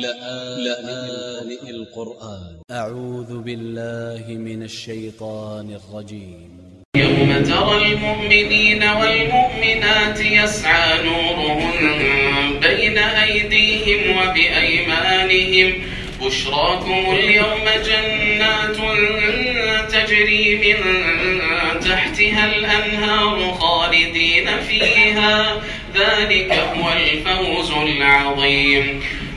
لآن القرآن. أ ع و ذ ب ا ل ل ه من ا ل ش ي ط ا ن ا ل ج ي م يوم ترى المؤمنين والمؤمنات يسعى نورهم بين أيديهم وبأيمانهم. بشراكم اليوم جنات تجري من تحتها الأنهار خالدين فيها. ذلك هو الفوز العظيم.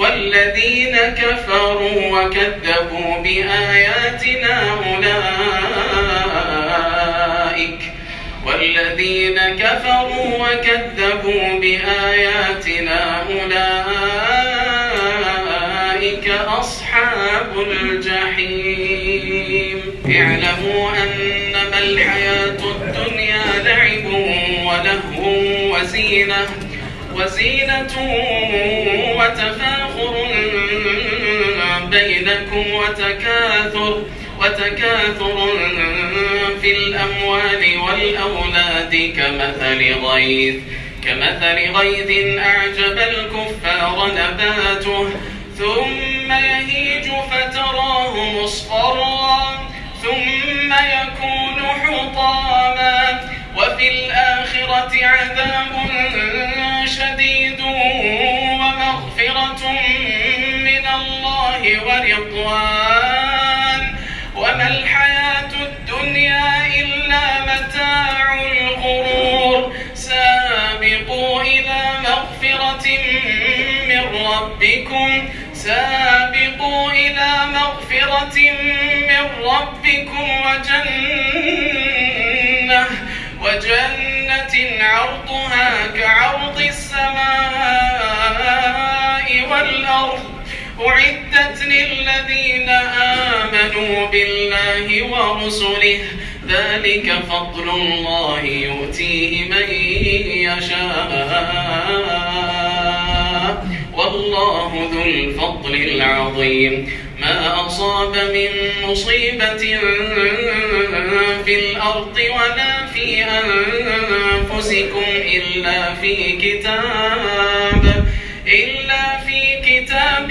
والذين كفروا وكذبوا بآياتنا أولئك. والذين كفروا وكذبوا بآياتنا أولئك أصحاب الجحيم. اعلموا أنما الحياة الدنيا لعب ولهو وزينة. وزينة وتفاخر بينكم وتكاثر وتكاثر في الأموال والأولاد كمثل غيث كمثل غيث أعجب الكفار نباته. ثم يهيج فتراه مصفرا. ثم يكون حطاما. وفي الآخرة عذاب ورضوان. وما الحياة الدنيا إلا متاع الغرور. سابقوا إلى مغفرة من ربكم. سابقوا إلى مغفرة من ربكم وجنة. وجنة عرضها كعرض السماء والأرض. أعدت للذين آمنوا بالله ورسله. ذلك فضل الله يؤتيه من يشاء. والله ذو الفضل العظيم. ما أصاب من مصيبة في الأرض ولا في أنفسكم إلا في كتاب إلا في كتاب